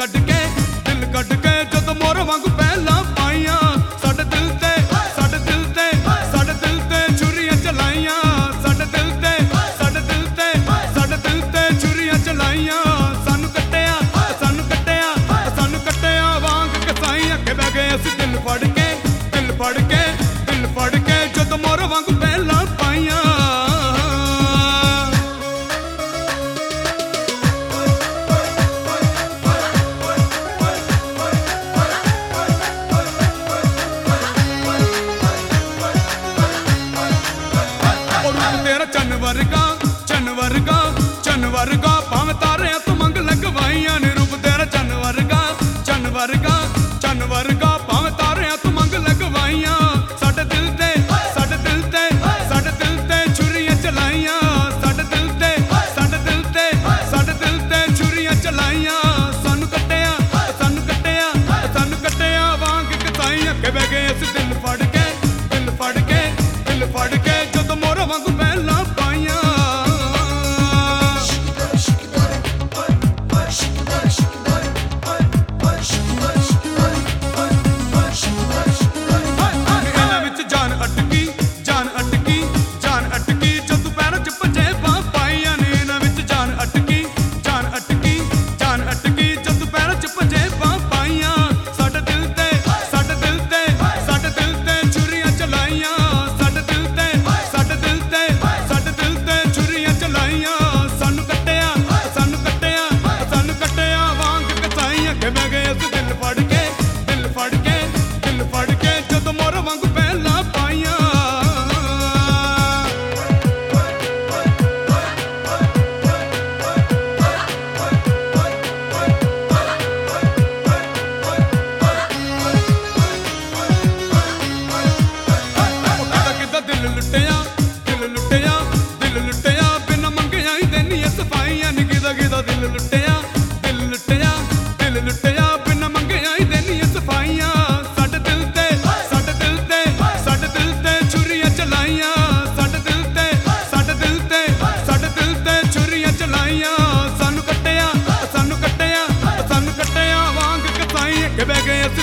ਕੱਢ ਕੇ, ਦਿਲ ਕੱਢ ਕੇ ਜਦ ਮੋਰ ਵਾਂਗ ਪਹਿਲਾਂ ਪਾਈਆਂ। ਸਾਡੇ ਦਿਲ ਤੇ, ਸਾਡੇ ਦਿਲ ਤੇ, ਸਾਡੇ ਦਿਲ ਤੇ ਛੁਰੀਆਂ ਚਲਾਈਆਂ। ਸਾਡੇ ਦਿਲ ਤੇ, ਸਾਡੇ ਦਿਲ ਤੇ, ਸਾਡੇ ਦਿਲ ਤੇ ਛੁਰੀਆਂ ਚਲਾਈਆਂ। ਸਾਨੂੰ ਕੱਟਿਆ ਸਾਨੂੰ ਕੱਟਿਆ ਸਾਨੂੰ ਕੱਟਿਆ ਵਾਂਗ ਕਸਾਈਆਂ। ਗਏ ਅਸੀਂ ਦਿਲ ਫੜ ਕੇ, ਦਿਲ ਫੜ ਕੇ, ਦਿਲ ਫੜ ਕੇ ਜਦ ਮੋਰ ਵਾਂਗ பாவத்தை படுக்க Quebec and